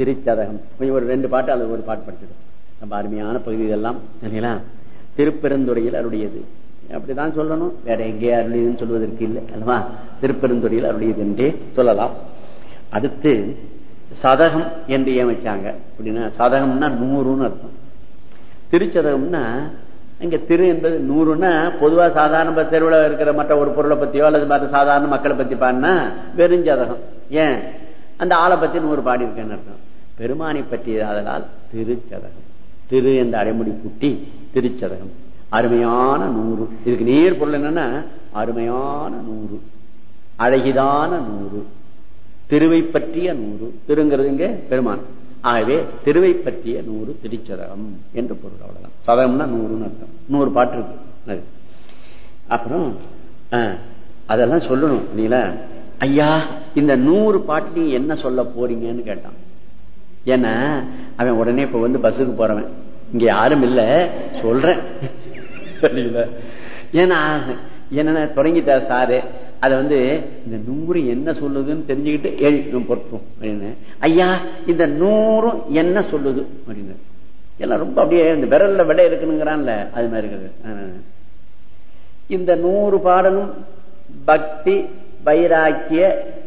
திருச்சதகம் கொஞ்சம் ஒரு ரெண்டு பாட்டு அல்லது ஒரு பாட்டு படிச்சிடும் ரொம்ப அருமையான பகுதி இதெல்லாம் சரிங்களா திருப்பெருந்துறையில் அருடையது அப்படிதான் சொல்லணும். வேற எங்கே அருளியதுன்னு சொல்வதற்கு இல்லை அல்லவா? திருப்பெருந்துறையில் அருளியது என்றே சொல்லலாம். அடுத்து சதகம் என்று ஏமைச்சாங்க. அப்படின்னா சதகம்னா நூறுன்னு அர்த்தம். திருச்சதகம்னா இங்க திரு என்பது நூறுன்னா பொதுவா சாதாரண தெருவில் இருக்கிற மற்ற ஒரு பொருளை பத்தியோ அல்லது மற்ற சாதாரண மக்களை பத்தி பாடினா வெறுஞ்சதகம். ஏன்? அந்த ஆளை பத்தி நூறு பாடி இருக்கேன்னு அர்த்தம். பெருமானை பற்றியதாதலால் அதனால் திருச்சதகம். திரு என்ற அரைமுடி குட்டி திருச்சதகம். அருமையான நூறு. இதுக்கு நேர் பொருள் என்னன்னா அருமையான நூறு. அழகிதான நூறு. திருவை பற்றிய நூறு. திருங்கிறது இங்க பெருமான். ஆகவே திருவை பற்றிய நூறு திருச்சதகம் என்று பொருள் அவ்வளவுதான். சதகம்னா நூறுன்னு அர்த்தம். நூறு பாட்டு இருக்கு. அது. அப்புறம் அதெல்லாம் சொல்லணும். நீங்களா? ஐயா இந்த நூறு பாட்டு நீங்க என்ன சொல்ல போறீங்கன்னு கேட்டான். ஏன்னா அவன் உடனே இப்ப வந்து பஸ்ஸுக்கு போறவன். இங்க யாரும் இல்ல சொல்றேன். ஏன்னா என்ன தொடங்கிட்டா சாரு அத வந்து இந்த நூறு என்ன சொல்லுதுன்னு தெரிஞ்சுக்கிட்டு எழுதி பொறுப்போம் அப்படின்னு. ஐயா இந்த நூறும் என்ன சொல்லுது அப்படின்னு. எல்லாம் ரொம்ப அப்படியே இந்த விரல்ல விலை இருக்குனுங்கிறான்ல அது மாதிரி இருக்குது. இந்த நூறு பாடலும் பக்தி வைராக்கிய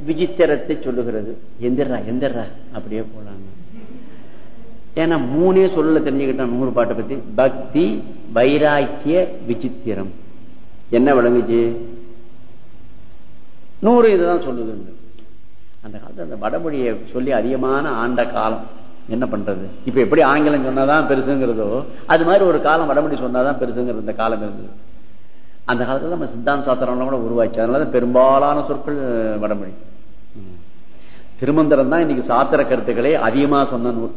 விசித்திரத்தை சொல்லுகிறது. எந்திரா எந்திரா அப்படியே போலாங்க. ஏன்னா மூணே சொல்லல தெரிஞ்சுக்கிட்டான் நூறு பாட்டை பத்தி. பக்தி வைராக்கிய விசித்திரம். என்ன விளங்குச்சு? நூறு இதுதான் சொல்லுது. அந்த காலத்துல அந்த வடமொழியை சொல்லி அதிகமான ஆண்ட காலம். என்ன பண்றது? இப்ப எப்படி ஆங்கிலம் சொன்னாதான் பெருசுங்கிறதோ அது மாதிரி ஒரு காலம் வடமொழி சொன்னாதான் பெருசுங்கிற இந்த காலம் இருந்தது. அந்த காலத்துல நம்ம சித்தாந்த சாஸ்திரம்லாம் கூட உருவாச்சு. அதனாலதான் பெரும்பாலான சொற்கள் வடமொழி. திருமந்திரம் தான் இன்னைக்கு சாத்திர கருத்துக்களை அதிகமா சொன்ன நூல்.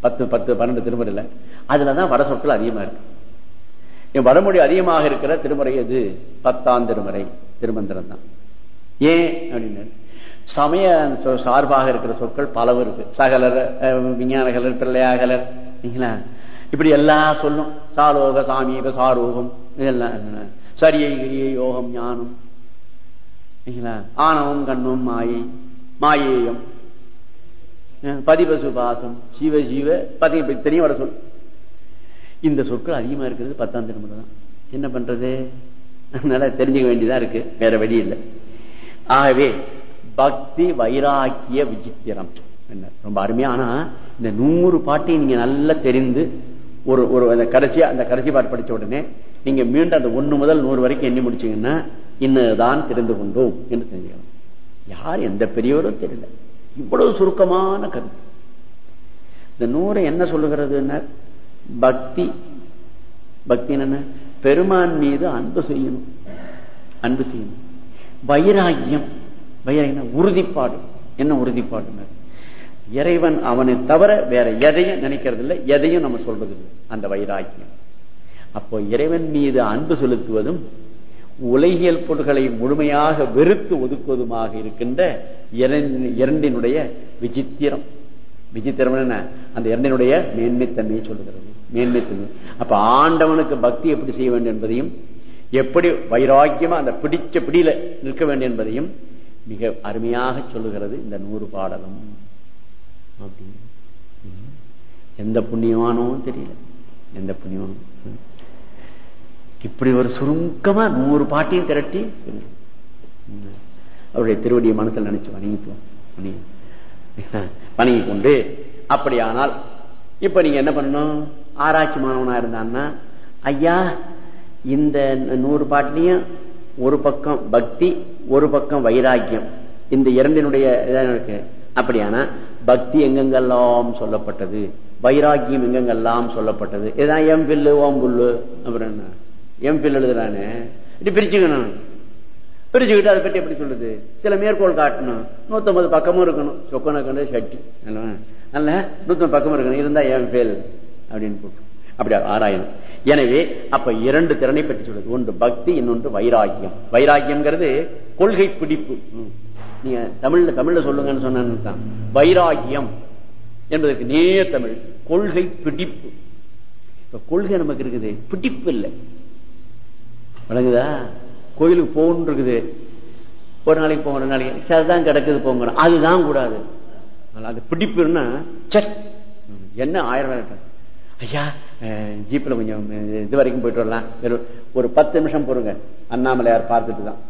பத்து பத்து பன்னெண்டு திருமுறையில். அதுலதான் வட சொற்கள் அதிகமா இருக்கு. வடமொழி அதிகமாக இருக்கிற திருமுறை எது? பத்தாம் திருமுறை திருமந்திரம் தான். ஏன் அப்படின்னு. சமய சார்பாக இருக்கிற சொற்கள் பலவும் இருக்கு. சகலர் விஞ்ஞானகலர் பிள்ளையாகலர் இப்படி எல்லாம் சொல்லும். சாலோக சாமீக சாரோகம் இதெல்லாம் சரியை கிரியை யோகம் ஞானம் ஆணவம் கண்ணும் மாயை மாயேயம். பதிபசு பாசம் சிவ சிவ பதி தெரியும் வர சொல். இந்த சொற்கள் அதிகமா இருக்கிறது பத்தாம் திருமுறை தான். என்ன பண்றது? அதனால தெரிஞ்சுக்க வேண்டியதா இருக்கு. வேற வழி இல்லை. ஆகவே பக்தி வைராக்கிய விசித்திரம். என்ன ரொம்ப அருமையா ஆனா இந்த நூறு பாட்டையும் நீங்க நல்லா தெரிந்து ஒரு ஒரு அந்த கடைசியா அந்த கடைசி பாட்டு படிச்ச உடனே நீங்க மீண்டும் அந்த ஒண்ணு முதல் நூறு வரைக்கும் எண்ணி முடிச்சீங்கன்னா இன்னதான் தெரிந்து கொண்டோம் என்று தெரிஞ்சுக்கலாம். யார் எந்த பெரியவரும் தெரியல. இவ்வளவு சுருக்கமான கருத்து. இந்த நூறு என்ன சொல்லுகிறதுன்னா பக்தி. பக்தி என்ன பெருமான் மீது அன்பு செய்யணும். அன்பு செய்யணும். வைராகியம் வைராகியம் உறுதிப்பாடு. என்ன உறுதிப்பாடு இறைவன் அவனை தவிர வேற எதையும் நினைக்கிறது இல்லை எதையும் நம்ம சொல்றது இல்லை அந்த வைராக்கியம். அப்போ இறைவன் மீது அன்பு செலுத்துவதும் உலகியல் பொருள்களை முழுமையாக வெறுத்து ஒதுக்குவதுமாக இருக்கின்ற இரண்டினுடைய விசித்திரம். விசித்திரம் என்ன? அந்த இரண்டினுடைய மேன்மைத்தன்மையை சொல்லுகிறது. மேன்மைத்தன்மை. அப்ப ஆண்டவனுக்கு பக்தி எப்படி செய்ய வேண்டும் என்பதையும் எப்படி வைராக்கியமா அந்த பிடிச்ச பிடியில நிற்க வேண்டும் என்பதையும் மிக அருமையாக சொல்லுகிறது இந்த நூறு பாடலும். எந்த புண்ணியமானோ தெரியல. எந்த புண்ணியமானோ இப்படி ஒரு சுருக்கமா நூறு பாட்டையும் திரட்டி அவருடைய திருவடிய மனசில் நினைச்சு வணங்கிக்குவோம் வணங்கி கொண்டு அப்படியானால் இப்ப நீங்க என்ன பண்ணணும்? ஆராய்ச்சி மாணவனா இருந்தான்னா ஐயா இந்த நூறு பாட்டிலையும் ஒரு பக்கம் பக்தி ஒரு பக்கம் வைராக்கியம். இந்த இரண்டினுடைய இருக்கு. அப்படியானா பக்தி எங்கெங்கெல்லாம் சொல்லப்பட்டது? வைராக்கியம் எங்கெங்கெல்லாம் சொல்லப்பட்டது? இதான் எம் பில்லு ஓம் புல்லு அப்புறம் என்ன? எம் எழுதுறானு எழுதுறானே? இப்படி பிரிச்சுக்கணும். பிரிச்சுக்கிட்டு அதை பற்றி எப்படி சொல்றது? சில மேற்கோள் காட்டணும். நூத்தம்பது பக்கமும் இருக்கணும். சொக்கனக்கண்டு சட்டி அல்ல நூத்தம்பது பக்கமும் இருக்கணும். இருந்தா எம் பில் அப்படின்னு போட்டு. அப்படி ஆராயணும். எனவே அப்ப இரண்டு திறனை பற்றி சொல்றது. ஒன்று பக்தி இன்னொன்று வைராக்கியம். வைராக்கியம்ங்கிறது கொள்கை பிடிப்பு. நீங்க தமிழ்ல தமிழ்ல சொல்லுங்கன்னு சொன்ன வைராக்கியம் என்பதற்கு நேர் தமிழ். கொள்கை பிடிப்பு. இப்ப கொள்கை நமக்கு இருக்குது. பிடிப்பு இல்லை. வழங்குதா கோயிலுக்கு போகணும் இருக்குது ஒரு நாளைக்கு போங்க ஒரு நாளைக்கு. சரிதான் கிடக்குது போங்க அதுதான் கூடாது. அது பிடிப்புன்னா சட் என்ன ஆயிரம் ரூபாய் ஐயா ஜீப்ல கொஞ்சம் இது வரைக்கும் போயிட்டு வரலாம். ஒரு பத்து நிமிஷம் பொறுங்க. அண்ணாமலையார் பார்த்துட்டு தான்.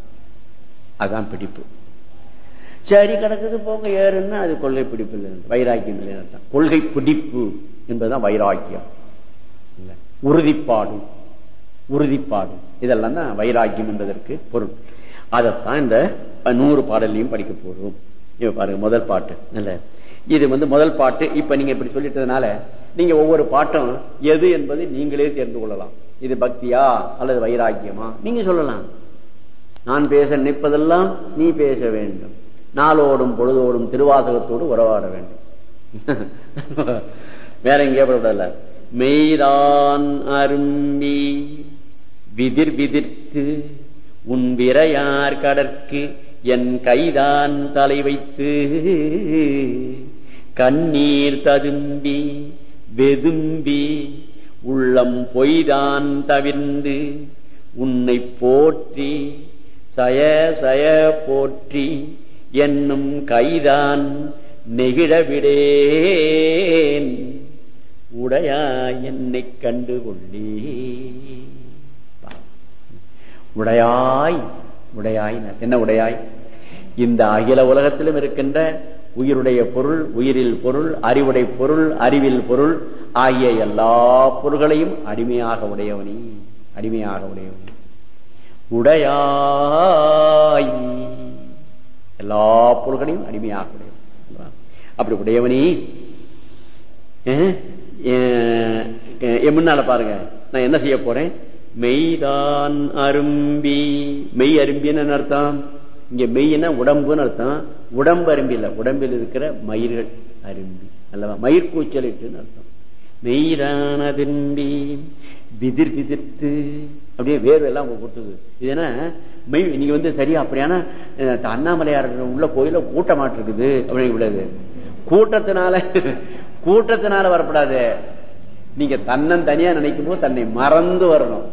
அதுதான் பிடிப்பு. சரி கிடக்குது போங்க. ஏறுன்னா அது கொள்கை பிடிப்பு இல்லை. வைராக்கியம் இல்லை கொள்கை பிடிப்பு என்பதுதான் வைராக்கியம். உறுதிப்பாடு. உறுதிப்பாடு. இதெல்லாம் தான் வைராக்கியம் என்பதற்கு பொருள். அதைத்தான் இந்த நூறு பாடலையும் படிக்க போறோம். இப்ப பாருங்க முதல் பாட்டு. இல்ல இது வந்து முதல் பாட்டு. இப்ப நீங்க இப்படி சொல்லிட்டதுனால நீங்க ஒவ்வொரு பாட்டும் எது என்பதை நீங்களே தெரிந்து கொள்ளலாம். இது பக்தியா அல்லது வைராக்கியமா? நீங்க சொல்லலாம். நான் பேச நிற்பதெல்லாம் நீ பேச வேண்டும். நாளோடும் பொழுதோடும் திருவாசகத்தோடு உறவாட வேண்டும். வேற எங்கேயே படல மெய்தான் அரும்பி விதிர் விதிர்த்து உன் விரையார் கடற்கு என் கைதான் தலை வைத்து கண்ணீர் ததும்பி வெதும்பி உள்ளம் பொய்தான் தவிர்ந்து உன்னை போற்றி சய சய போற்றி என்னும் கைதான் நெகிழவிடேன் உடையா என்னை கண்டு கொள்ளே உடையாய் உடையாய் என்ன உடையாய்? இந்த அகில உலகத்திலும் இருக்கின்ற உயிருடைய பொருள் உயிரில் பொருள் அறிவுடை பொருள் அறிவில் பொருள் ஆகிய எல்லா பொருள்களையும் அடிமையாக உடையவனி அடிமையாக உடையவனி. உடையாய். எல்லா பொருள்களையும் அடிமையாக உடையவன். அப்படி உடையவனி. முன்னால பாருங்க. நான் என்ன செய்ய போறேன்? மெய்தான் அரும்பி. மெய் அரும்பின்னு அர்த்தம்? இங்க மெய்னா உடம்புன்னு அர்த்தம். உடம்பு அரும்பி இல்ல. உடம்பில் இருக்கிற மயிர்கள் அரும்பி. அல்லவா? மயிர் கூச்சலிட்டுன்னு அர்த்தம். மெய்தான் அதிரும்பி விதிர் விதிர்த்து அப்படியே வேர்வெல்லாம் அவங்க கொடுத்தது. இது என்ன? மெய் நீங்க வந்து சரியா அப்படியான அண்ணாமலையார் உள்ள கோயில கூட்ட மாட்டிருக்குது அப்படின்னு விடாது கூட்டத்தினால கூட்டத்தினால வரப்படாது. நீங்க தன்னன் தனியா நினைக்கும் போது தன்னை மறந்து வரணும்.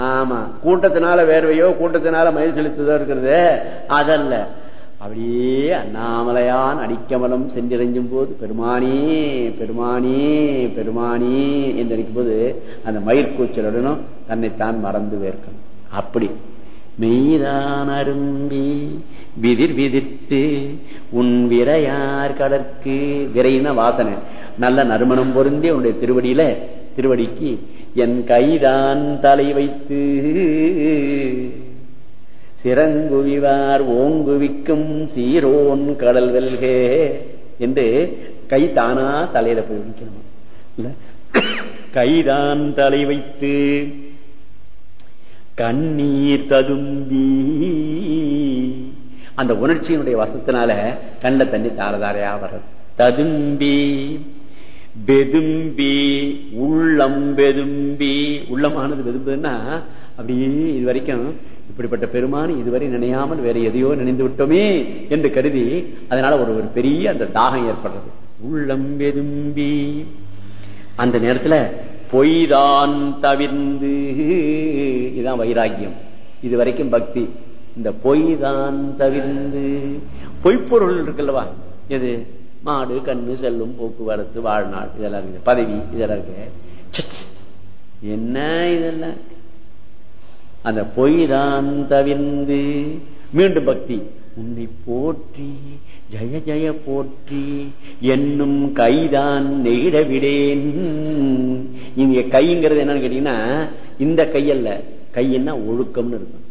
ஆமா. கூட்டத்தினால வேர்வையோ கூட்டத்தினால மயில் செலுத்துதோ இருக்கிறது அதல்ல. அப்படியே அண்ணாமலையான் அடிக்கமலம் சென்றிறைஞ்சும் போது பெருமானே பெருமானே பெருமானே என்று நினைக்கும் போது அந்த மயிர்கூச்சலுடனும் தன்னைத்தான் மறந்து வேர்க்கணும் அப்படி. மெய்தான் அரும்பி விதிர் விதிர்த்து உன் விரையார் கடற்கு விரைன வாசனை. நல்ல நறுமணம் பொருந்தி உன்னுடைய திருவடியில திருவடிக்கு என் கைதான் தலை வைத்து சிறங்குவிவார் ஓங்குவிக்கும் சீரோன் கடல் வெல்கே என்று கை தானா தலையில போய் வைக்கணும். இல்ல? கைதான் தலை வைத்து கண்ணீர் ததும்பி. அந்த உணர்ச்சியினுடைய வசத்தினால கண்ட தண்ணி தாரதாரையா வர்றது ததும்பி. பெதும்பி உள்ளம் பெதும்பி. உள்ளமானது வெதும்புன்னா அப்படியே இது வரைக்கும் இப்படிப்பட்ட பெருமான் இதுவரை நினையாமல் வேற எதையோ நினைந்து விட்டோமே என்று கருதி அதனால ஒரு ஒரு பெரிய அந்த தாகம் ஏற்படுறது. உள்ளம் வெதும்பி அந்த நேரத்துல பொய்தான் தவிர்ந்து இதுதான் வைராக்கியம். இது வரைக்கும் பக்தி. இந்த பொய் தான் தவிர்ந்து பொய்ப்பொருள் இருக்குல்லவா? எது? மாடு கண்ணு செல்லும் போக்குவரத்து வாழ்நாள் இதெல்லாம் இருக்கு. பதவி இதெல்லாம் இருக்கு. என்ன இதெல்லாம்? அந்த பொய் தான் தவிர்ந்து மீண்டும் பக்தி. உன்னை போற்றி ஜய ஜய போற்றி என்னும் கைதான் நெய்டவிடேன் இங்க கைங்கிறது என்னன்னு கேட்டீங்கன்னா இந்த கையல்ல. கைன்னா ஒழுக்கம்னு இருக்கும்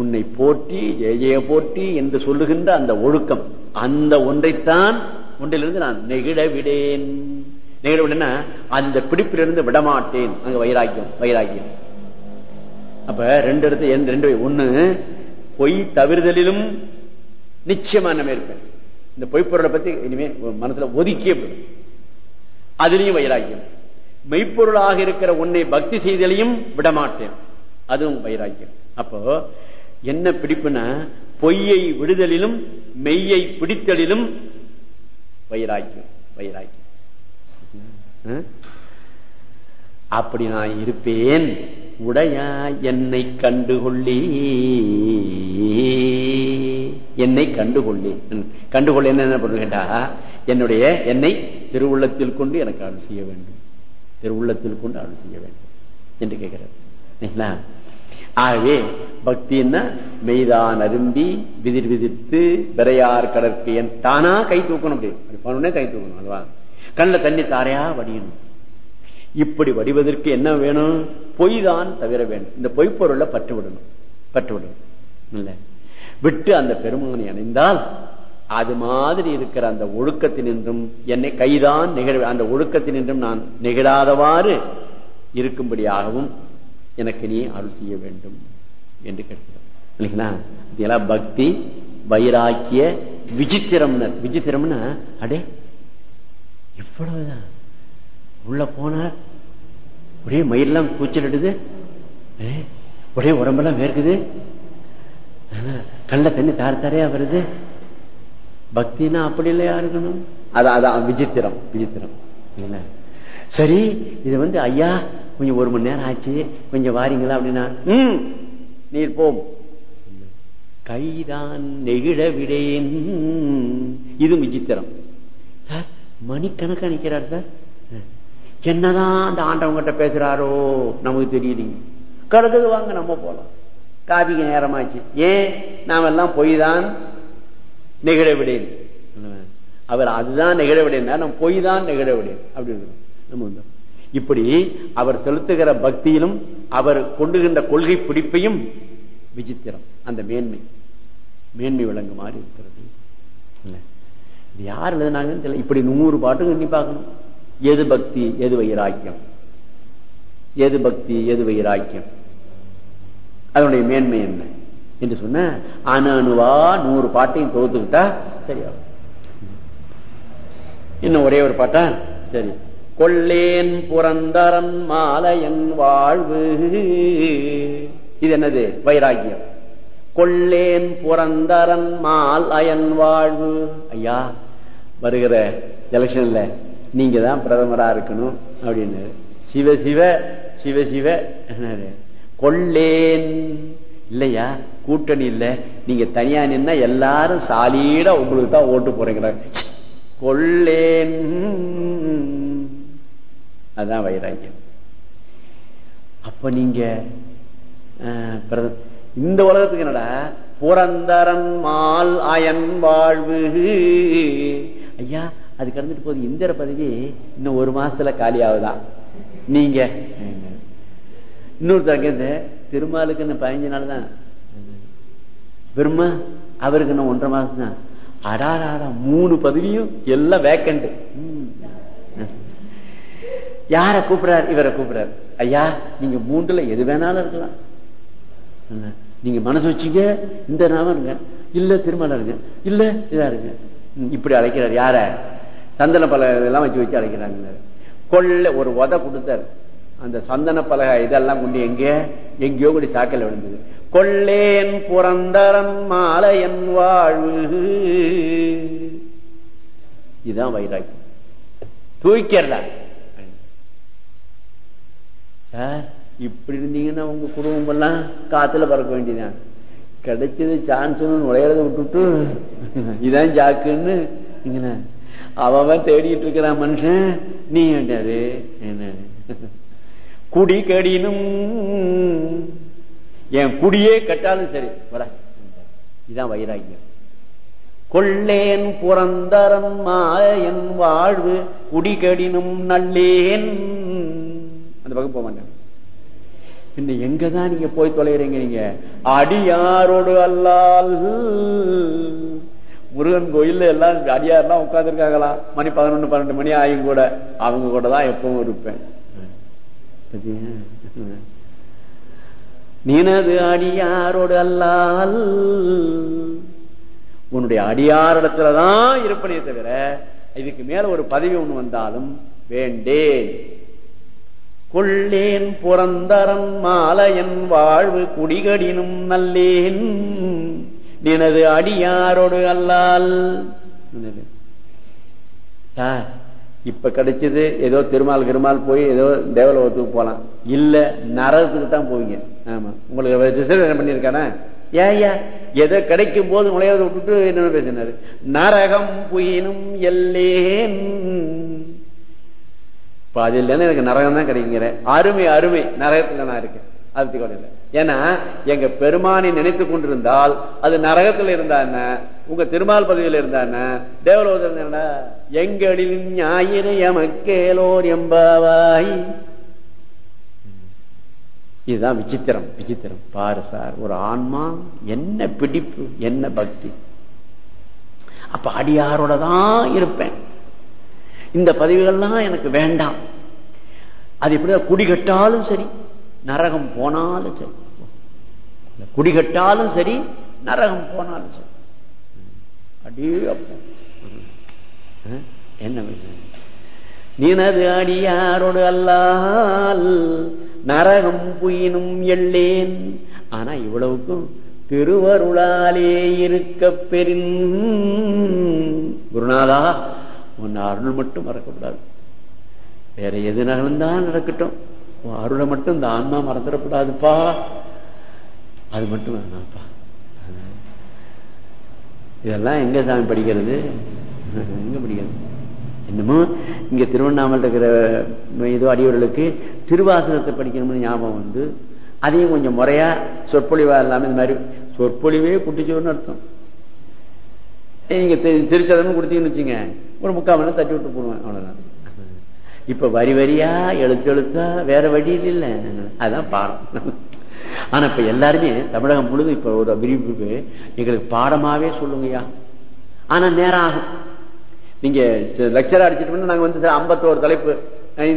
உன்னை போற்றி ஜெய ஜெய போற்றி என்று சொல்லுகின்ற அந்த ஒழுக்கம். அந்த ஒன்றைத்தான் உண்டிலிருந்து நான் நெகிழ விடேன் நெகிழ விடனா அந்த பிடிப்பிலிருந்து விடமாட்டேன். அங்க வைராக்கியம் வைராக்கியம். அப்ப ரெண்டு இடத்து ரெண்டு ஒண்ணு பொய் தவிர்தலிலும் நிச்சயமா நம்ம இருப்பேன் இந்த பொய்ப்பொருளை பத்தி இனிமே மனசுல ஒதுக்கிய அதுலயும் வைராக்கியம். மெய்ப்பொருளாக இருக்கிற உன்னை பக்தி செய்தலையும் விடமாட்டேன். அதுவும் வைராக்கியம். அப்போ என்ன பிடிப்புனா பொய்யை விடுதலிலும் மெய்யை பிடித்தலிலும் வைராக்கியம் வைராக்கியம். அப்படி நான் இருப்பேன். உடையா என்னை கண்டுகொள்ளி என்னை கண்டுகொள்ளி கண்டுகொள்ள என்ன பொருள் கேட்டா என்னுடைய என்னை திருவுள்ளத்தில் கொண்டு எனக்கு அருள் செய்ய வேண்டும். திருவுள்ளத்தில் கொண்டு அருள் செய்ய வேண்டும். என்று கேட்கிறார். ஆகவே பக்தின்னா மெய்தான் அரும்பி விதிர் விதிர்த்து விரையார் கடற்கு என் தானா கை தூக்கணும் அப்படி. கை தூக்கணும் அல்லவா? கண்ணுல தண்ணி தாரையா வடியணும். இப்படி வடிவதற்கு என்ன வேணும்? பொய் தான் தவிர வேண்டும் இந்த பொய்ப்பொருளை பற்று விடணும். பற்று விடணும். இல்ல. விட்டு அந்த பெருமானை அணைந்தால் அது மாதிரி இருக்கிற அந்த ஒழுக்கத்தினின்றும் என்னை கைதான் நிகழ அந்த ஒழுக்கத்தினின்றும் நான் நிகழாதவாறு இருக்கும்படியாகவும் எனக்கு நீ அருள் செய்ய வேண்டும் என்று கேட்கிறார். இல்லைங்களா? இதெல்லாம் பக்தி வைராக்கிய விசித்திரம்னர் விசித்திரம்னா அடே இவ்வளவுதான் உள்ள போனார் ஒரே மயிரெல்லாம் கூச்சல் எடுது ஒரே உடம்பெல்லாம் வேர்க்குது. கண்ட தண்ணி தார தாரையா வருது. பக்தினா அப்படி இல்லையா இருக்கணும்? அதான் அதான் விசித்திரம் விசித்திரம். சரி இது வந்து ஐயா கொஞ்சம் ஒரு மணி நேரம் ஆச்சு கொஞ்சம் வாரீங்களா அப்படின்னா ம் நீர் போம். கைதான் நெகிழ விடேன். இது விசித்திரம். சார் மணிக்கணக்கா நிக்கிறார் சார். என்னதான் அந்த ஆண்டவங்கிட்ட பேசுறாரோ நமக்கு தெரியலீங்க கிடக்குது வாங்க நம்ம போலாம். காபிக்கு நேரமாச்சு. ஏன்? நாம் எல்லாம் பொய் தான் நிகழ விடேன். அவர் அதுதான் நிகழ விடேன். நம்ம பொய் தான் நிகழ விடேன். அப்படின்னு நம்ம வந்து இப்படி அவர் செலுத்துகிற பக்தியிலும் அவர் கொண்டுகின்ற கொள்கை பிடிப்பையும் விசித்திரம். அந்த மேன்மை. மேன்மை விளங்குமாறு இருக்கிறது. இல்ல. இது யார் எழுதினாங்கன்னு தெரியல. இப்படி நூறு பாட்டு எண்ணி பார்க்கணும். எது பக்தி எது வைராக்கியம்? எது பக்தி எது வைராக்கியம்? அதனுடைய மேன்மை என்ன? என்று சொன்ன அணு அணுவா நூறு பாட்டையும் தொகுத்துக்கிட்டா சரியா இன்னும் ஒரே ஒரு பாட்டா? சரி. கொள்ளேன் புரந்தரன் மாலையன் வாழ்வு. இது என்னது வைராக்கியம். கொள்ளேன் புரந்தரன் மால் அயன் வாழ்வு. ஐயா வருகிற எலெக்ஷன்ல நீங்க தான் பிரதமரா இருக்கணும் அப்படின்னு. சிவ சிவ சிவ சிவ கொள்ளேன். இல்லையா? கூட்டணி இல்ல. நீங்க தனியா நின்னா எல்லாரும் சாலியிட உங்களுக்கு தான் ஓட்டு போறீங்க கொள்ளேன். அதான் வைராக்கியம். அப்ப நீங்க அஹ், இந்த உலகத்துக்கு என்னடா? புரந்தரன் மால் அயன் வாழ்வு. ஐயா அது கடந்துட்டு போகுது. இந்திர பதவி இன்னும் ஒரு மாசத்துல காலி ஆகுதான். நீங்க. இன்னொருத்தர் கேட்டு திருமாலுக்கு இன்னும் பதினஞ்சு நாள் தான். பெருமா அவருக்கு இன்னும் ஒன்றரை மாசம் தான் அடாராடா மூணு பதவியும் எல்லாம் வேக்கண்ட் யார கூப்பிடுறாரு இவரை கூப்பிடுறாரு. ஐயா நீங்க மூன்றுல எது வேணாலும் இருக்கலாம். நீங்க மனசு வச்சுங்க இந்த நாம இருங்க. இல்ல திருமணம் இருங்க. இல்ல இதா இருங்க. இப்படி அழைக்கிறார். யார? சந்தன பலகை எல்லாம் வச்சு வச்சு அழைக்கிறாங்க கொள்ள ஒரு உத கொடுத்தாரு. அந்த சந்தன பலகை இதெல்லாம் கொண்டு எங்க? எங்கேயோ கொண்டு சாக்கல விழுந்தது. கொள்ளேன் புரந்தரன் மாலையன் வாழ்வு. இதுதான் வைராக்கியம். தூக்கிறதா இப்படி இருந்தீங்கன்னா உங்க குடும்பம் எல்லாம் காத்துல பறக்க வேண்டியதான் கிடைச்சது சான்ஸ் நுழையறத விட்டுட்டு இதான் ஜாக்குன்னு அவன் தேடிட்டு இருக்கிறான் மனுஷன். நீ என்னது என்ன? குடி கடினும். என் குடியே கட்டாலும் சரி. வர. இதான் வைராக்கியம். கொள்ளேன் புரந்தரன் மாயன் வாழ்வு குடிகடினும் நல்லேன் அந்த பக்கம் போக மாட்டேன். பின்ன எங்கதான் நீங்க போய் தொலைகிறீங்க நீங்க? அடியாரோடு அல்லால். முருகன் கோயில்ல எல்லாம் அடியாரெல்லாம் உட்காந்துருக்காங்களா மணி பதினொன்னு பன்னெண்டு மணி ஆயும் கூட. அவங்க கூட தான் எப்பவும் இருப்பேன். நீனது அடியாரோடு அல்லால். உன்னுடைய அடியாரிடத்துலதான் இருப்பனே தவிர இதுக்கு மேல ஒரு பதவி ஒண்ணு வந்தாலும் வேண்டேன். கொள்ளேன் புறந்தரன் மாலையன் வாழ்வு குடிகடினும் நல்லேன். எனது அடியாரோடு அல்லால். சார் இப்ப கிடைச்சது ஏதோ திருமால் கிருமால் போய் ஏதோ தேவலோகத்துக்கு போலாம். இல்ல நரகத்துக்கு தான் போவீங்க. ஆமா. உங்களுக்கு ரிசர்வேஷன் பண்ணிருக்கானே ஏயா எதை கிடைக்கும் போது நுழையாத விட்டுட்டு என்ன பேசினாரு? நரகம் புயினும் எல்லேன். இப்ப அது இல்லைன்னா எனக்கு நரகம் தான் கிடைக்குங்கிற. அருமை அருமை. நரகத்துல நான் இருக்கேன். அதுக்கு கூட இல்லை. ஏன்னா எங்க பெருமானை நினைத்து கொண்டிருந்தால் அது நரகத்துல இருந்தா என்ன? உங்க திருமால் பதவியில இருந்தா என்ன? தேவலோகத்தில் என்ன? எங்களில் ஞாயிறு எமக்கேலோர் எம்பாவாய். இதுதான் விசித்திரம் விசித்திரம். பாரு சார் ஒரு ஆன்மா என்ன பிடிப்பு என்ன பக்தி. அப்ப அடியாரோட தான் இருப்பேன். இந்த பதவிகள்லாம் எனக்கு வேண்டாம். அது எப்படி குடிகட்டாலும் சரி நரகம் போனாலும் சரி. குடிகட்டாலும் சரி நரகம் போனாலும் சரி. அடியே அப்போ. என்ன நினது அடியாரோடு அல்லால் நரகம் புயினும் எள்ளேன். ஆனா இவ்வளவுக்கும் திருவருளாலே இருக்க பெரின் குருநாதா உன் அருள் மட்டும் மறக்கக்கூடாது. வேற எது நகர்ந்தான் நடக்கட்டும். அருளை மட்டும் இந்த ஆன்மா மறந்துடக்கூடாதுப்பா. அது மட்டும் வேணாப்பா இதெல்லாம் எங்க சாமி படிக்கிறது? எங்க படிக்கிறது? என்னமோ இங்க திருவண்ணாமல் இருக்கிற இது அடியவர்களுக்கு திருவாசகத்தை படிக்கணும்னு ஞாபகம் வந்து அதையும் கொஞ்சம் முறையா சொற்பொழிவா இல்லாம இந்த மாதிரி சொற்பொழிவே குட்டிச்சோர்னு அர்த்தம். நீங்க திருச்சதம் கொடுத்தீங்கன்னு வச்சுங்க ஒரு முக்கால் மணி தட்டி விட்டு போடுவேன் அவ்வளவுதான். இப்ப வரி வரியா எழுத்து எழுத்தா வேற வழி இல்ல. அதான் பாடம். ஆனா இப்ப எல்லாருமே தமிழகம் முழுது இப்ப ஒரு விரிவுக்கு எங்களுக்கு பாடமாவே சொல்லுங்கய்யா. ஆனா நேரம் ஆகும். நீங்க லெக்சர் அடிச்சிட்டு நாங்க வந்து ஐம்பத்தோரு தலைப்பு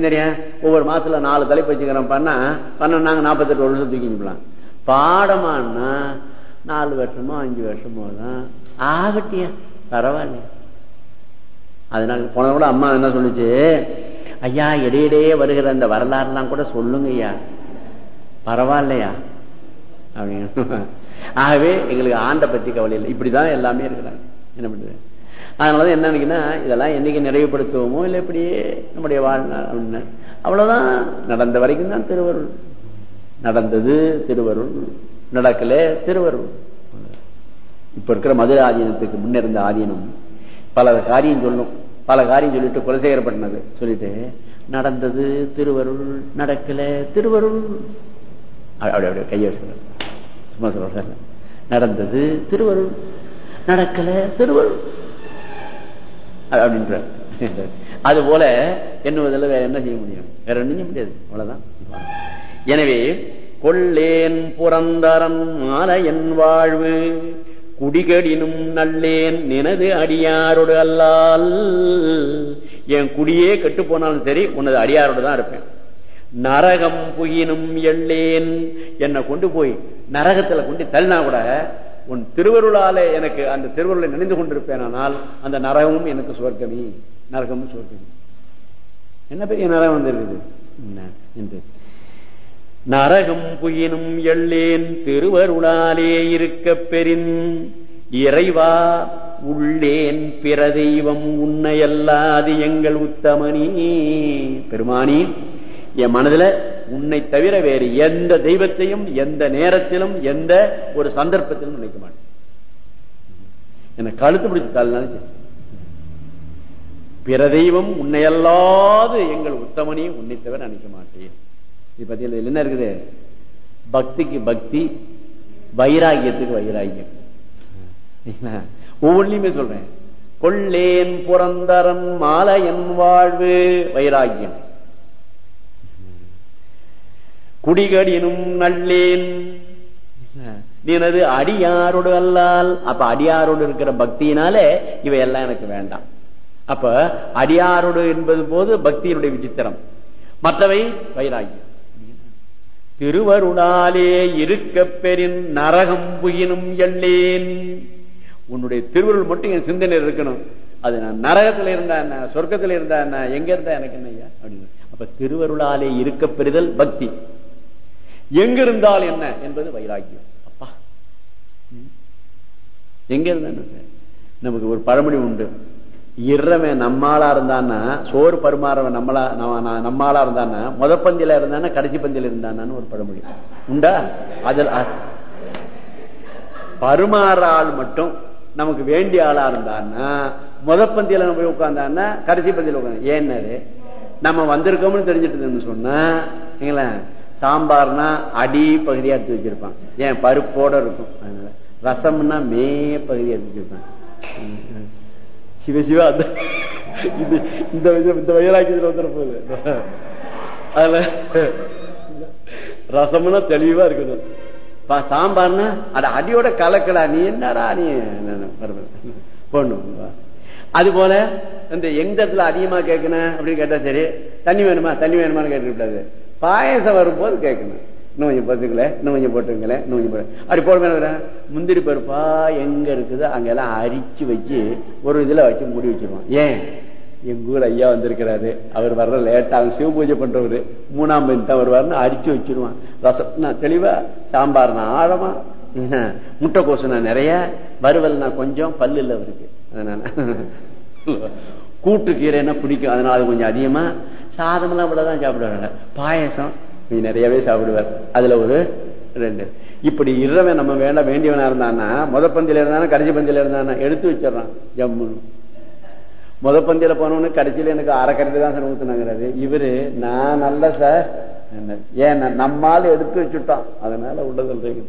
தெரியா ஒவ்வொரு மாசத்துல நாலு தலைப்பு வச்சுக்கிறோம். பண்ணா பண்ண நாங்க நாற்பத்தெட்டு வருஷம் தூக்கிக்கலாம் பாடமானா நாலு வருஷமோ அஞ்சு வருஷமோ தான் ஆகட்டியா பரவாயில்ல அதனால போன கூட அம்மா என்ன சொல்லுச்சு? ஐயா இடையிடையே வருகிற அந்த வரலாறுலாம் கூட சொல்லுங்க ஐயா. பரவாயில்லையா? அப்படின்னு. ஆகவே எங்களுக்கு ஆண்டை பத்தி கவலை இல்லை. இப்படிதான் எல்லாமே இருக்கிறாங்க. என்ன பண்றது அதனாலதான் என்ன நினைக்கிறேன்னா இதெல்லாம் என்னைக்கு நிறைவுபடுத்துவோமோ இல்லை இப்படியே நம்முடைய வாழ்நாள் அப்படின்னு. அவ்வளவுதான். நடந்த வரைக்கும் தான் திருவருள். நடந்தது திருவருள். நடக்கல திருவருள். இப்ப இருக்கிற மதுரை ஆதீனத்துக்கு முன்னிருந்த ஆதீனம் பல காரியம் சொல்லும். பல காரியம் சொல்லிட்டு குலசேகரப்பட்டினது சொல்லிட்டு நடந்தது திருவருள் நடக்கல திருவருள். அப்படி அப்படி கைய சும்மா சொல்ற நடந்தது திருவருள் நடக்கல திருவருள். அப்படின்ற அது போல என்னுவதில் வேற என்ன செய்ய முடியும்? வேற என்ன செய்ய முடியாது. அவ்வளவுதான். எனவே கொள்ளேன் புறந்தரன் மாலையன் வாழ்வு. குடிகடினும் நல்லேன் நினது அடியாரோடு அல்லால். என் குடியே கெட்டு போனாலும் சரி உனது அடியாரோடு தான் இருப்பேன். நரகம் புயினும் எள்ளேன். என்னை கொண்டு போய் நரகத்துல கொண்டு தள்ளினா கூட உன் திருவருளால எனக்கு அந்த திருவருளை நினைந்து கொண்டிருப்பேன் ஆனால் அந்த நரகமும் எனக்கு சுவர்க்கமே. நரகமும் சுவர்க்கமே. என்ன பெரிய நரகம் வந்திருக்குது? என்று. நரகம் புயினும் எள்ளேன் திருவருளாலே இருக்க பெறின். இறைவா உள்ளேன் பிற தெய்வம் உன்னை அல்லாது எங்கள் உத்தமனி. பெருமானி என் மனதுல உன்னை தவிர வேறு எந்த தெய்வத்தையும் எந்த நேரத்திலும் எந்த ஒரு சந்தர்ப்பத்திலும் நினைக்க மாட்டேன். என்ன கழுத்து பிடிச்சு தள்ளினாலும் பிற தெய்வம் உன்னையல்லாது எங்கள் உத்தமனி உன்னை தவிர நினைக்க மாட்டேன். இது பத்தியில் என்ன இருக்குது? பக்திக்கு பக்தி வைராகியத்துக்கு வைராகியம் ஒவ்வொன்றையுமே சொல்றேன். கொள்ளேன் புறந்தரன் மாலையன் வாழ்வு வைராகியம் குடிகடினும் நல்லேன். நீனது அடியாரோடு அல்லால். அப்ப அடியாரோடு இருக்கிற பக்தியினாலே இவையெல்லாம் எனக்கு வேண்டாம். அப்ப அடியாரோடு என்பது போது பக்தியினுடைய விசித்திரம். மற்றவை வைராகியம் திருவருளாலே இருக்க பெறின் நரகம் புயினும் எல்லேன் உன்னுடைய திருவருள் மட்டும் என் சிந்தனை இருக்கணும். அது நான் நரகத்துல இருந்தா என்ன சொர்க்கத்துல இருந்தா என்ன எங்க இருந்தா எனக்கு என்னையா அப்படின்னு. அப்ப திருவருளாலே இருக்க பெறுதல் பக்தி. எங்க இருந்தால் என்ன என்பது வைராக்கியம். அப்பா. எங்க இருந்தா நமக்கு ஒரு பழமொழி உண்டு. இறவன் நம்மாளா இருந்தான்னா சோறு பருமாறவன் நம்மளா நம்மாளா இருந்தான்னா முத பந்தியில இருந்தானா கடைசி பந்தியில இருந்தானான்னு ஒரு பழமொழி. உண்டா? அதில் பருமாறாள் மட்டும் நமக்கு வேண்டிய ஆளா இருந்தான்னா முத பந்தியில நம்ம போய் உட்கார்ந்தான்னா கடைசி பந்தியில உட்காந்து ஏன்னாரு நம்ம வந்திருக்கோம்னு தெரிஞ்சிட்டு சொன்னா சாம்பார்னா அடி பகுதியா எடுத்து வச்சிருப்பான். ஏன்? பருப்போட இருக்கும். அதனால ரசம்னா மே பகுதியா எடுத்து வச்சிருப்பான். சிவ சிவா அந்த இந்த இந்த வயலாக்கியத்துல வந்துட போகுது அதுல ரசம்னா தெளிவா இருக்கணும். சாம்பார்னா அது அடியோட கலக்கலா. நீ என்னடா நீ போடணும் அது போல இந்த எந்த இடத்துல அதிகமா கேட்கணும் அப்படின்னு கேட்டா சரி. தண்ணி வேணுமா? தண்ணி வேணுமான்னு கேட்டுக்கூடாது பாயசம் வரும்போது கேட்கணும். இன்னும் கொஞ்சம் போட்டுக்கல இன்னும் கொஞ்சம் போட்டுங்களேன் இன்னும் கொஞ்சம் போட்டு அப்படி போட முந்திரி பருப்பா எங்க இருக்குதோ அங்கெல்லாம் அரிச்சு வச்சு ஒரு இதுல வச்சு மூடி வச்சிருவோம். ஏன்? எங்க ஊர் ஐயா வந்திருக்கிறாரு. அவர் வர்ற லேட்டா அவங்க சிவ பூஜை பண்றவரு. மூணாம் பெண் தான் வருவாருன்னு அரிச்சு வச்சிருவான். ரசம் தெளிவா? சாம்பார் ஆழமா முட்டை கோசுனா நிறைய வறுவல் நான் கொஞ்சம் பல்லு இல்ல அவருக்கு. அதனால கூட்டு கீரைன்னா பிடிக்கும். அதனால அது கொஞ்சம் அதிகமா. சாதம் எல்லாம் இவ்வளவுதான் சாப்பிடுவாங்க. பாயசம் நீ நிறையவே சாப்பிடுவார். அதுல ஒரு ரெண்டு. இப்படி இறவன் நம்ம வேண்ட வேண்டியவனா இருந்தான்னா முத பந்தியில இருந்தானா கடைசி பந்தியில இருந்தானா எடுத்து வச்சிடறான். ஜம்முன்னு முத பந்தியில போனவனு கடைசியில எனக்கு அரைக்கரண்டி தான் சார் ஊத்துனாங்கிறாரு. இவரு நான் நல்ல சார். ஏன்? நம்மால் எடுத்து வச்சுட்டான். அதனால உள்ளது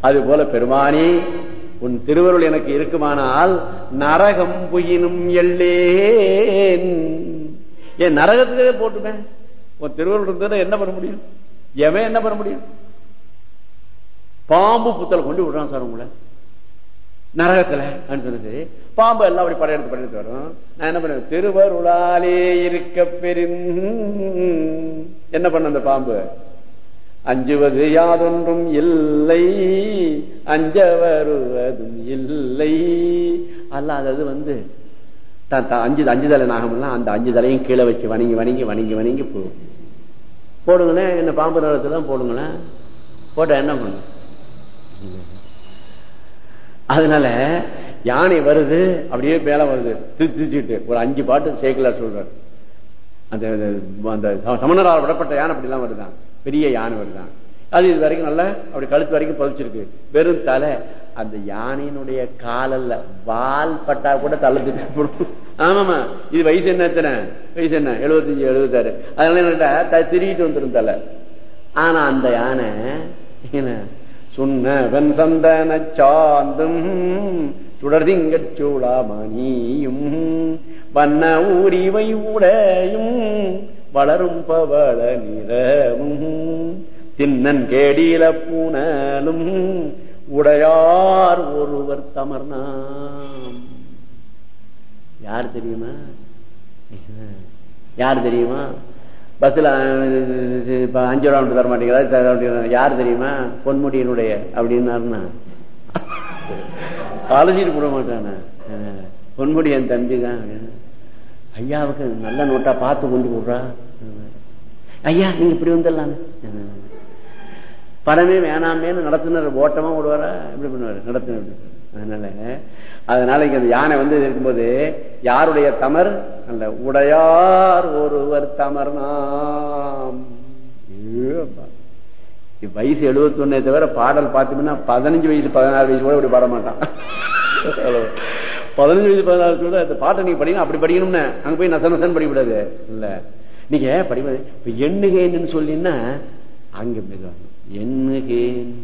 அது போல பெருமானி உன் திருவருள் எனக்கு இருக்குமானால் நரகம் புயினும் எல்லேன் ஏன் நரகத்துக்கே போட்டுமே ஒரு திருவள்ளுவர் இருந்ததுன்னா என்ன பண்ண முடியும்? எவன் என்ன பண்ண முடியும்? பாம்பு புத்தலை கொண்டு விடுறான் சார் உங்களை. நரகத்துல சொன்னது பாம்பு எல்லாம் அப்படி படையெடுத்து படையெடுத்து வரும். நான் என்ன பண்ணுவேன் திருவருளாலே இருக்க பெரும் என்ன பண்ண அந்த பாம்பு? அஞ்சுவது யாதொன்றும் இல்லை. அஞ்ச வருவதும் இல்லை. அல்லாதது வந்து அஞ்சு அஞ்சு தலை நாகம்லாம் அந்த அஞ்சு தலையும் கீழே வச்சு வணங்கி வணங்கி வணங்கி வணங்கி போகும். போடுங்களேன் என்ன பாம்பு நேரத்துல போடுங்களேன். போட்டா என்ன பண்ணும்? அதனால யானை வருது அப்படியே மேல வருது. திருச்சிட்டு ஒரு அஞ்சு பாட்டு சேக்கலா சொல்றாரு அந்த அந்த சமணரால் விடப்பட்ட யானை அப்படி எல்லாம் வருதான். பெரிய யானை வருதான். அது இது வரைக்கும் நல்லா அப்படி கழுத்து வரைக்கும் பதிச்சிருக்கு. வெறும் தலை. அந்த யானையினுடைய காலல்ல வால் பட்டா கூட தள்ளத்துட்டு ஆமாமா இது வயசு என்ன எத்தனை? வயசு என்ன? எழுபத்தஞ்சு எழுபத்தாறு. அதனால என்ன திருவிட்டு வந்துடும் தலை. ஆனா அந்த யானை என்ன? சுண்ணவன் சந்தன சாந்தும் சுடர்திங்க சூடாமணியும் வண்ண ஊரிவை உடையும் வளரும் பவள நிறமும் தின்னன் கேடில பூனலும் உடையார் ஒருவர் தமர்னாம் யார் தெரியுமா? யார் தெரியுமா? பஸ்ல அஞ்சு ரூபா தர மாட்டேங்கிறா யார் தெரியுமா? பொன்முடியினுடைய அப்படின்னாருன்னா. அலசிட்டு போட மாட்டானா. பொன்முடி என் தம்பி தான். ஐயாவுக்கு நல்ல நோட்டா பார்த்து கொண்டு விடுறா ஐயா நீங்க இப்படி வந்துடலாம் படமே வேணாமேன்னு நடத்துனர் ஓட்டமா விடுவாரா எப்படி பண்ணுவாரு? நடத்துனர் அதனால அதனால இங்க அந்த யானை வந்து இருக்கும்போது யாருடைய தமர்? அல்ல உடையார் ஒருவர் தமர் நாம் வயசு எழுபத்தி ஒன்னே தவிர பாடல் பார்த்தீங்கன்னா பதினஞ்சு வயசு பதினாறு வயசு கூட இப்படி பாட மாட்டான். பதினஞ்சு வயசு பதினாறு கூட அந்த பாட்டை நீங்க படிக்கணும் அப்படி படிக்கணும்னு. அங்க போய் நச நசன் படிக்கூடாது இல்ல. நீங்க படிப்பது? இப்ப எண்ணுகேன்னு சொல்லின்னா அங்க மெதுவாங்க எண்ணுகேன்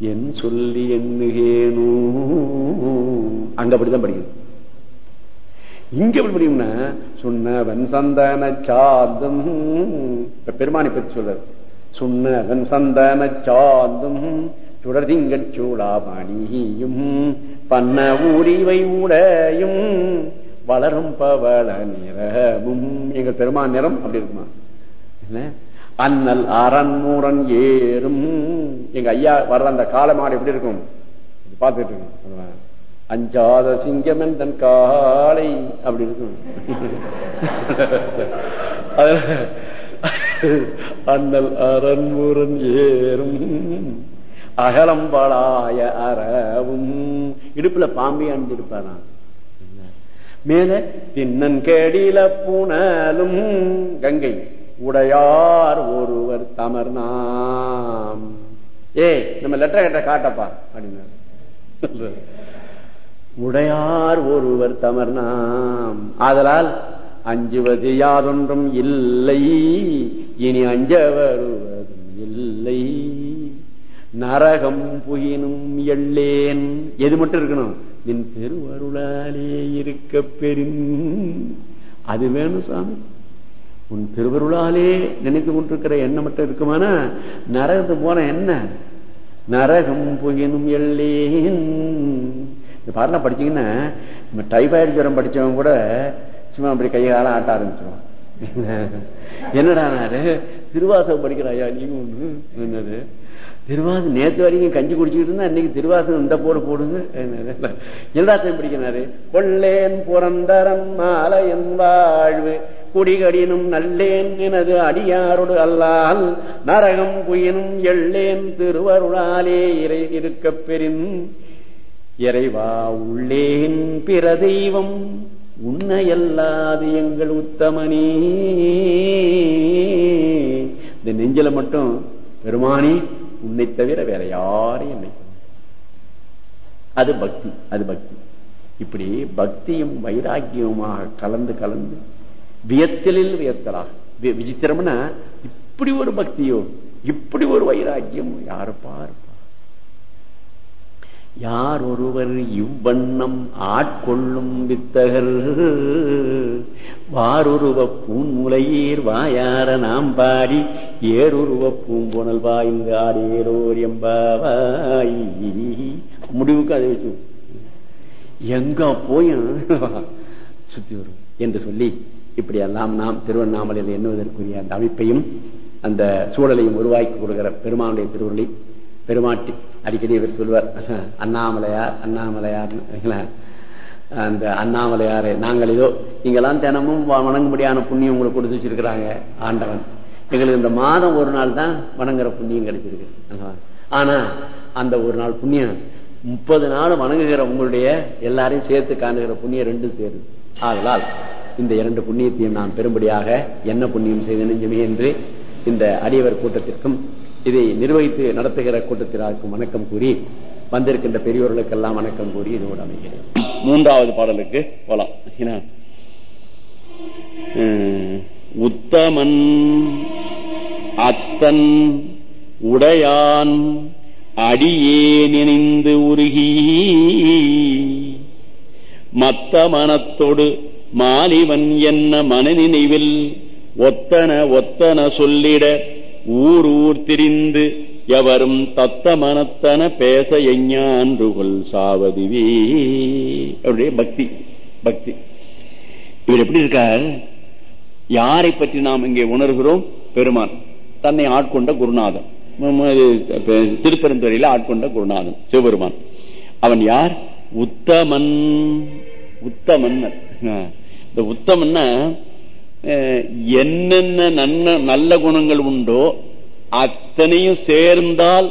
என் சொல்லி எண்ணுகேனோ. அங்க அப்படிதான் படிக்கணும் இங்க எப்படி படிக்கும்னா சொன்னவன் சந்தன சாந்தம் பெருமானை பத்தி சொல்றாரு. சொன்னவன் சந்தன சாந்தும் தொடர்திங்கச் சூடாமணியும் பண்ண ஊரிவை உடையும் வளரும் பவள நிறமும். எங்க பெருமான் நிறம் அப்படி இருக்குமா? என்ன? அண்ணல் அரண்மூரன் ஏறும். எங்க ஐயா வர்ற அந்த காலமாடு எப்படி இருக்கும்? பார்த்துட்டு இருக்கும். அஞ்சாத சிங்கமன் தன் காலை. அப்படி இருக்கும். அண்ணல் அரண்முரன் ஏறும். அகலம்பலாய அறவும். இடுப்புல பாம்பே அணிஞ்சிருப்பாராம். மேல தின்னன் கேடில பூனலும் கங்கை. உடையார் ஒருவர் தமர் நாம் ஏ நம்ம லெட்டர் கட்ட காட்டப்பா அப்படின்னு உடையார் ஒருவர் தமர் நாம் ஆதலால் அஞ்சுவது யாதொன்றும் இல்லை இனி அஞ்ச வருவதும் இல்லை. நரகம் புகினும் எள்ளேன். எது மட்டும் இருக்கணும்? நின் பெருவருளாலே இருக்க பெரும் அது வேணும் சாமி. உன் திருவருளாலே நினைத்து கொண்டிருக்கிற எண்ணம் மட்டும் இருக்குமானா? நரகத்துக்கு போன என்ன? நரகம் புகினும் எல்லேன் இந்த பாடலாம் படிச்சீங்கன்னா நம்ம டைபாய்டு ஜுரம் படிச்சவங்க கூட சும்மா அப்படி கையால ஆட்ட ஆரம்பிச்சிருவான். என்னடா திருவாசகம் படிக்கிறாயா நீங்க ஒண்ணு என்னது? திருவாசம் நேத்து வரைக்கும் கஞ்சி குடிச்சுக்கிட்டு இருந்தா இன்னைக்கு திருவாசகம் இந்த போடு போடுது. எல்லாத்தையும் பிடிக்கிறாரு? கொள்ளேன் புறந்தரம் மாலை என் வாழ்வு. குடிகடினும் நல்லேன் எனது அடியாரோடு அல்லால் நரகம் குயினும் எள்ளேன் திருவருளாலே இறை இருக்கப் பெறின். இறைவா உள்ளேன் பிற தெய்வம் உன்னையல்லாது எங்கள் உத்தமனே. இந்த நெஞ்சில மட்டும் பெருமானி உன்னை தவிர வேற யாரையும் இல்லை. அது பக்தி அது பக்தி. இப்படி பக்தியும் வைராக்கியமாக கலந்து கலந்து வியத்தலில் வியத்தலாக. விசித்திரம்னா இப்படி ஒரு பக்தியோ இப்படி ஒரு வைராக்கியம் யாருப்பா இருப்பா? யார் ஒருவர் இவ்வண்ணம் ஆட்கொள்ளும் வித்தகர்? வாருருவ பூன்முலையீர் வாயார நாம் பாடி ஏருருவ பூம்புணல் வாய்ந்து ஆடேரோர் எம்பாவாய். முடிவுக்கு அதை வச்சு எங்க போய் சுத்தி வரும் என்று சொல்லி இப்படி எல்லாம் நாம் திருவண்ணாமலையில் எண்ணுவதற்குரிய அந்த அமைப்பையும் அந்த சூழலையும் உருவாக்கி கொடுக்கிற பெருமானுடைய திருவள்ளி பெருமாட்டி அடிக்கடி இவர் சொல்வார். அண்ணாமலையார் அண்ணாமலையார் அந்த அண்ணாமலையாரு நாங்கள் ஏதோ இங்கெல்லாம் தினமும் வணங்கும்படியான புண்ணியம் உங்களுக்கு கொடுத்து வச்சிருக்கிறாங்க ஆண்டவன். எங்களுக்கு இந்த மாதம் ஒரு நாள் தான் வணங்குற புண்ணியம் கிடைச்சிருக்கு ஆனா அந்த ஒரு நாள் புண்ணியம் முப்பது நாள் வணங்குகிற உங்களுடைய எல்லாரையும் சேர்த்து காணுகிற புண்ணியம் ரெண்டும் சேருது. ஆதலால் இந்த இரண்டு புண்ணியத்தையும் நான் பெரும்படியாக என்ன புண்ணியம் செய்த நெஞ்சமே என்று இந்த அடியவர் கூட்டத்திற்கும் இதை நிர்வகித்து நடத்துகிற கூட்டத்திற்கும் வணக்கம் கூறி வந்திருக்கின்ற பெரியோர்களுக்கெல்லாம் வணக்கம் கூறி இதோடு அமைகிறேன். மூன்றாவது பாடலுக்கு போலாம். உத்தமன் அத்தன் உடையான் அடியே நினைந்து உருகி மத்த மனத்தொடு மாலிவன் என்ன மனநினைவில் ஒத்தன ஒத்தன சொல்லிட ஊர் ஊர் திரிந்து எவரும் தத்த மனத்தன பேச எஞ்ஞான்றுகொள் சாவதிவி அவருடைய பக்தி பக்தி. இவர் எப்படி இருக்கார்? யாரை பற்றி நாம் இங்கே உணர்கிறோம்? பெருமான் தன்னை ஆட்கொண்ட குருநாதன். திருப்பெருந்துறையில ஆட்கொண்ட குருநாதன் சிவபெருமான். அவன் யார்? உத்தமன் உத்தமன். இந்த உத்தமன்னா என்னென்ன நன்ன நல்ல குணங்கள் உண்டோ அத்தனையும் சேர்ந்தால்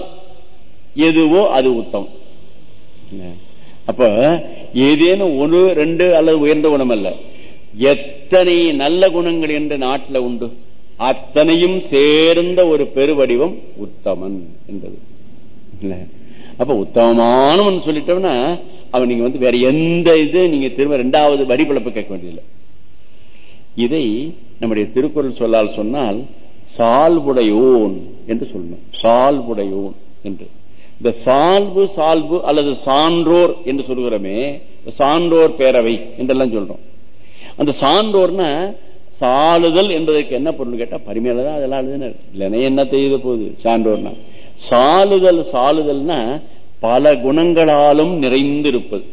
எதுவோ அது உத்தம். அப்ப ஏதேனும் ஒன்று ரெண்டு அல்லது உயர்ந்த குணம் அல்ல எத்தனை நல்ல குணங்கள் என்று நாட்டில் உண்டு? அத்தனையும் சேர்ந்த ஒரு பெருவடிவம் உத்தமன் என்பது. அப்ப உத்தமமானவன் சொல்லிட்டோம்னா அவன் நீங்க வந்து வேற எந்த இது நீங்க திரும்ப ரெண்டாவது வரிபிழப்பு கேட்க வேண்டியதில்லை. இதை நம்முடைய திருக்குறள் சொல்லால் சொன்னால் சால்புடையோன் என்று சொல்லணும். சால்புடையோன் என்று. இந்த சால்பு சால்பு அல்லது சான்றோர் என்று சொல்கிறோமே சான்றோர் பேரவை என்றெல்லாம் சொல்றோம். அந்த சான்றோர்னா சாலுதல் என்பதற்கு என்ன பொருள் கேட்டா பரிமையில தான் அதெல்லாம் இல்லைன்னா என்ன செய்த போகுது? சான்றோர்னா. சாலுதல் சாலுதல்னா பல குணங்களாலும் நிறைந்திருப்பது.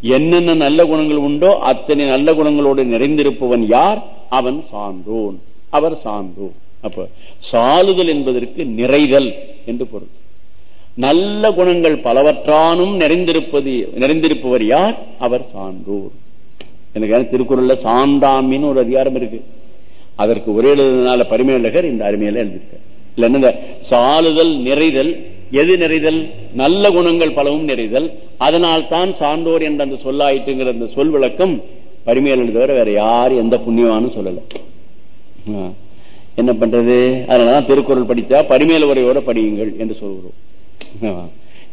என்னென்ன நல்ல குணங்கள் உண்டோ அத்தனை நல்ல குணங்களோடு நிறைந்திருப்பவன் யார்? அவன் சான்றோன். அவர் சான்றோன். அப்ப சாலுதல் என்பதற்கு நிறைதல் என்று பொருள். நல்ல குணங்கள் பலவற்றானும் நிறைந்திருப்பது நிறைந்திருப்பவர் யார்? அவர் சான்றோர் எனக்கு திருக்குறள்ல சான்றாமின்னு ஒரு அதிகாரம் இருக்கு. அதற்கு ஒரே எழுதுனால பரிமையழகர் இந்த அருமையில எழுதியிருக்கார். இல்ல சாலுதல் நிறைதல் எது நிறைதல்? நல்ல குணங்கள் பலவும் நிறைதல். அதனால் தான் சான்றோர் என்ற அந்த சொல்லாயிட்டுங்கிற அந்த சொல் விளக்கம் பரிமையல் தவிர வேற யாரும் எந்த புண்ணியமானு சொல்லல. என்ன பண்றது? அதனாலதான் திருக்குறள் படித்தா பரிமையல் உரையோட படியுங்கள் என்று சொல்கிறோம்.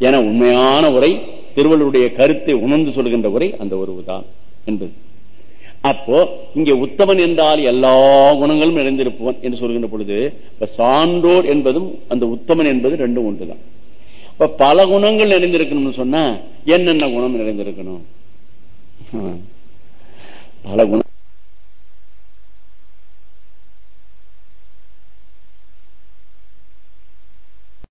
ஏன்னா உண்மையான உரை திருவள்ளுடைய கருத்தை உணர்ந்து சொல்கின்ற உரை அந்த உறவுதான் என்பது. அப்போ இங்க உத்தமன் என்றால் எல்லா குணங்களும் நிறைந்திருப்பவன் என்று சொல்கின்ற பொழுது இப்ப சான்றோர் என்பதும் அந்த உத்தமன் என்பது ரெண்டும் ஒன்றுதான். இப்ப பல குணங்கள் நிறைந்திருக்கணும்னு சொன்னா என்னென்ன குணம் நிறைந்திருக்கணும்? பல குணம்.